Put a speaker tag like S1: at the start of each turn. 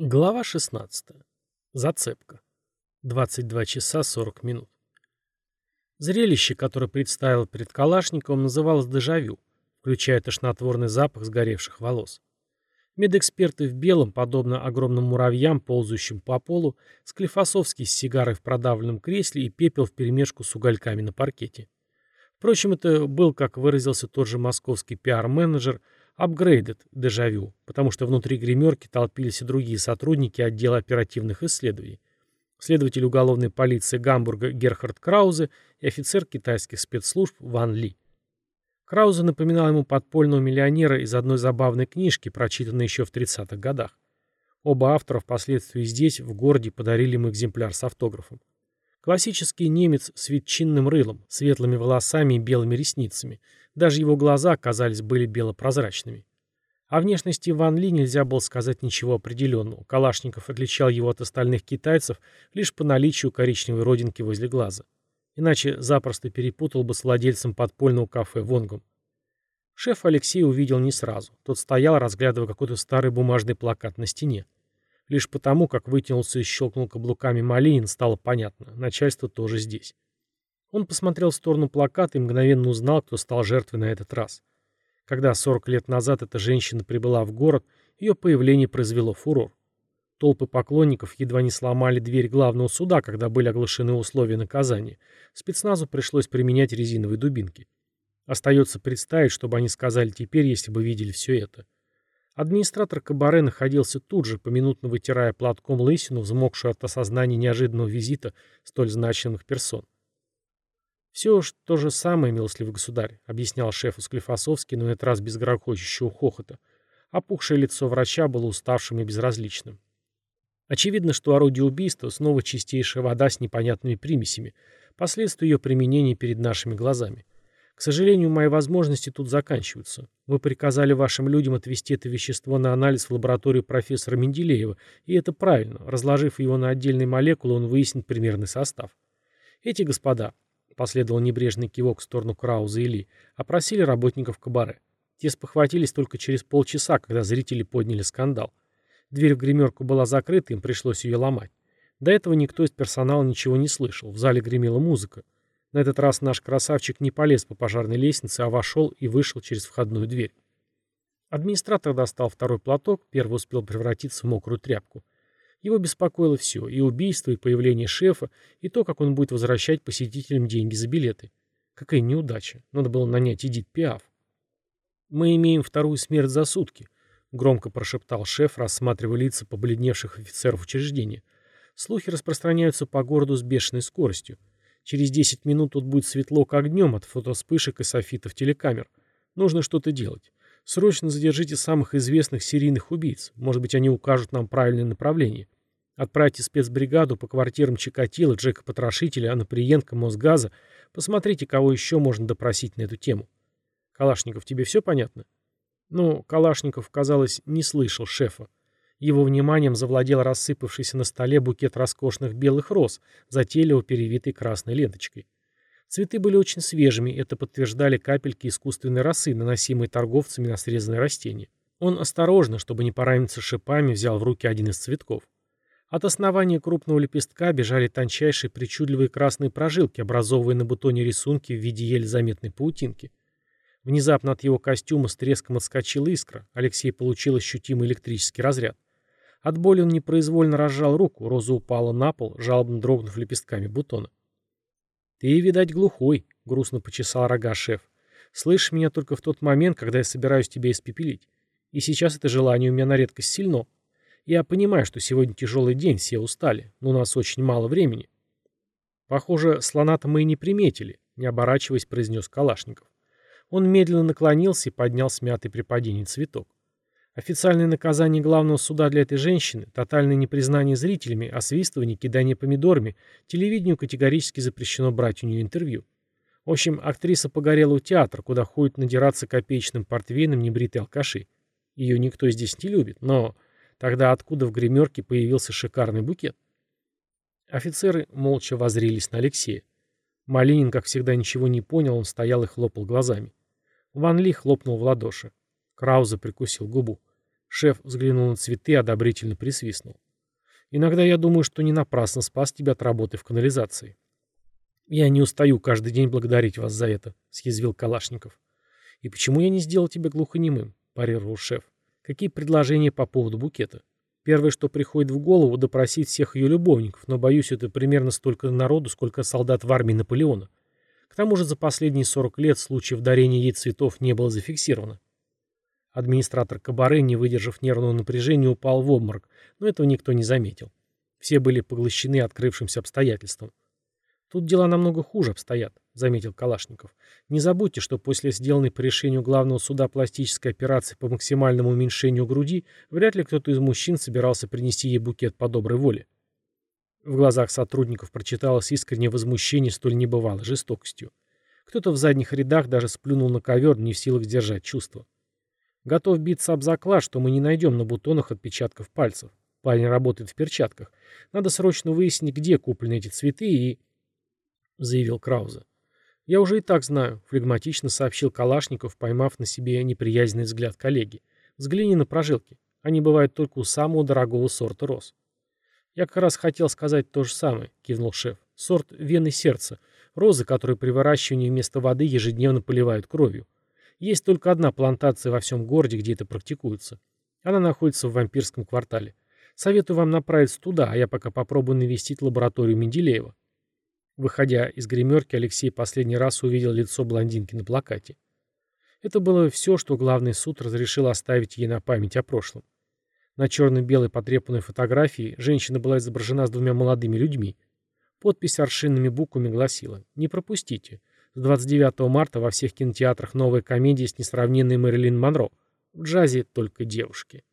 S1: Глава 16. Зацепка. 22 часа 40 минут. Зрелище, которое представил перед Калашниковым, называлось дежавю, включая тошнотворный запах сгоревших волос. Медэксперты в белом, подобно огромным муравьям, ползающим по полу, Склифосовский с сигарой в продавленном кресле и пепел вперемешку с угольками на паркете. Впрочем, это был, как выразился тот же московский пиар-менеджер, апгрейдед дежавю, потому что внутри гримерки толпились и другие сотрудники отдела оперативных исследований. Следователь уголовной полиции Гамбурга Герхард Краузе и офицер китайских спецслужб Ван Ли. Краузе напоминал ему подпольного миллионера из одной забавной книжки, прочитанной еще в 30-х годах. Оба автора впоследствии здесь, в городе, подарили ему экземпляр с автографом. Классический немец с ветчинным рылом, светлыми волосами и белыми ресницами. Даже его глаза, казались, были белопрозрачными. О внешности Ван Ли нельзя было сказать ничего определенного. Калашников отличал его от остальных китайцев лишь по наличию коричневой родинки возле глаза. Иначе запросто перепутал бы с владельцем подпольного кафе Вонгом. Шеф Алексей увидел не сразу. Тот стоял, разглядывая какой-то старый бумажный плакат на стене. Лишь потому, как вытянулся и щелкнул каблуками Малинин, стало понятно. Начальство тоже здесь. Он посмотрел в сторону плаката и мгновенно узнал, кто стал жертвой на этот раз. Когда 40 лет назад эта женщина прибыла в город, ее появление произвело фурор. Толпы поклонников едва не сломали дверь главного суда, когда были оглашены условия наказания. Спецназу пришлось применять резиновые дубинки. Остается представить, чтобы они сказали теперь, если бы видели все это. Администратор кабаре находился тут же, поминутно вытирая платком лысину, взмокшую от осознания неожиданного визита столь значимых персон. «Все то же самое, милостливый государь», — объяснял шефу Склифосовский, но на этот раз без грохочущего хохота. Опухшее лицо врача было уставшим и безразличным. Очевидно, что орудие убийства снова чистейшая вода с непонятными примесями, последствия ее применения перед нашими глазами. К сожалению, мои возможности тут заканчиваются. Вы приказали вашим людям отвезти это вещество на анализ в лабораторию профессора Менделеева, и это правильно. Разложив его на отдельные молекулы, он выяснит примерный состав. Эти господа, последовал небрежный кивок в сторону Крауза и Ли, опросили работников кабаре. Те спохватились только через полчаса, когда зрители подняли скандал. Дверь в гримерку была закрыта, им пришлось ее ломать. До этого никто из персонала ничего не слышал, в зале гремела музыка. На этот раз наш красавчик не полез по пожарной лестнице, а вошел и вышел через входную дверь. Администратор достал второй платок, первый успел превратиться в мокрую тряпку. Его беспокоило все, и убийство, и появление шефа, и то, как он будет возвращать посетителям деньги за билеты. Какая неудача. Надо было нанять Эдит Пиаф. «Мы имеем вторую смерть за сутки», — громко прошептал шеф, рассматривая лица побледневших офицеров учреждения. «Слухи распространяются по городу с бешеной скоростью. Через 10 минут тут будет светло как днем от фотоспышек и софитов телекамер. Нужно что-то делать. Срочно задержите самых известных серийных убийц. Может быть, они укажут нам правильное направление. Отправьте спецбригаду по квартирам Чикатила, Джека Потрошителя, Анаприенко, Мосгаза. Посмотрите, кого еще можно допросить на эту тему. Калашников, тебе все понятно? Ну, Калашников, казалось, не слышал шефа. Его вниманием завладел рассыпавшийся на столе букет роскошных белых роз, затейливо перевитый красной ленточкой. Цветы были очень свежими, это подтверждали капельки искусственной росы, наносимые торговцами на срезанные растения. Он осторожно, чтобы не пораниться шипами, взял в руки один из цветков. От основания крупного лепестка бежали тончайшие причудливые красные прожилки, образовывая на бутоне рисунки в виде еле заметной паутинки. Внезапно от его костюма с треском отскочила искра. Алексей получил ощутимый электрический разряд. От боли он непроизвольно разжал руку, роза упала на пол, жалобно дрогнув лепестками бутона. «Ты, видать, глухой», — грустно почесал рога шеф. «Слышишь меня только в тот момент, когда я собираюсь тебя испепелить. И сейчас это желание у меня на редкость сильно. Я понимаю, что сегодня тяжелый день, все устали, но у нас очень мало времени». «Похоже, слона-то мы и не приметили», — не оборачиваясь, произнес Калашников. Он медленно наклонился и поднял смятый при падении цветок. Официальное наказание главного суда для этой женщины, тотальное непризнание зрителями, освистывание, кидание помидорами, телевидению категорически запрещено брать у нее интервью. В общем, актриса погорела у театра, куда ходят надираться копеечным портвейном небритые алкаши. Ее никто здесь не любит, но тогда откуда в гримерке появился шикарный букет? Офицеры молча воззрились на Алексея. Малинин, как всегда, ничего не понял, он стоял и хлопал глазами. Ван Ли хлопнул в ладоши. Крауза прикусил губу. Шеф взглянул на цветы и одобрительно присвистнул. «Иногда я думаю, что не напрасно спас тебя от работы в канализации». «Я не устаю каждый день благодарить вас за это», — съязвил Калашников. «И почему я не сделал тебя глухонемым?» — парировал шеф. «Какие предложения по поводу букета?» Первое, что приходит в голову, допросить всех ее любовников, но, боюсь, это примерно столько народу, сколько солдат в армии Наполеона. К тому же за последние 40 лет случаев дарения ей цветов не было зафиксировано. Администратор Кабаре, не выдержав нервного напряжения, упал в обморок, но этого никто не заметил. Все были поглощены открывшимся обстоятельством. «Тут дела намного хуже обстоят», — заметил Калашников. «Не забудьте, что после сделанной по решению главного суда пластической операции по максимальному уменьшению груди, вряд ли кто-то из мужчин собирался принести ей букет по доброй воле». В глазах сотрудников прочиталось искреннее возмущение столь небывалой жестокостью. Кто-то в задних рядах даже сплюнул на ковер, не в силах сдержать чувства. Готов биться об заклад, что мы не найдем на бутонах отпечатков пальцев. Парень работает в перчатках. Надо срочно выяснить, где куплены эти цветы и... — заявил Краузе. «Я уже и так знаю», — флегматично сообщил Калашников, поймав на себе неприязненный взгляд коллеги. «Взгляни на прожилки. Они бывают только у самого дорогого сорта роз». «Я как раз хотел сказать то же самое», — кивнул шеф. «Сорт вены сердца. Розы, которые при выращивании вместо воды ежедневно поливают кровью. Есть только одна плантация во всем городе, где это практикуется. Она находится в вампирском квартале. Советую вам направиться туда, а я пока попробую навестить лабораторию Менделеева. Выходя из гримерки, Алексей последний раз увидел лицо блондинки на плакате. Это было все, что главный суд разрешил оставить ей на память о прошлом. На черно-белой потрепанной фотографии женщина была изображена с двумя молодыми людьми. Подпись аршинными буквами гласила «Не пропустите. С 29 марта во всех кинотеатрах новая комедия с несравненной Мэрилин Монро. В джазе только девушки».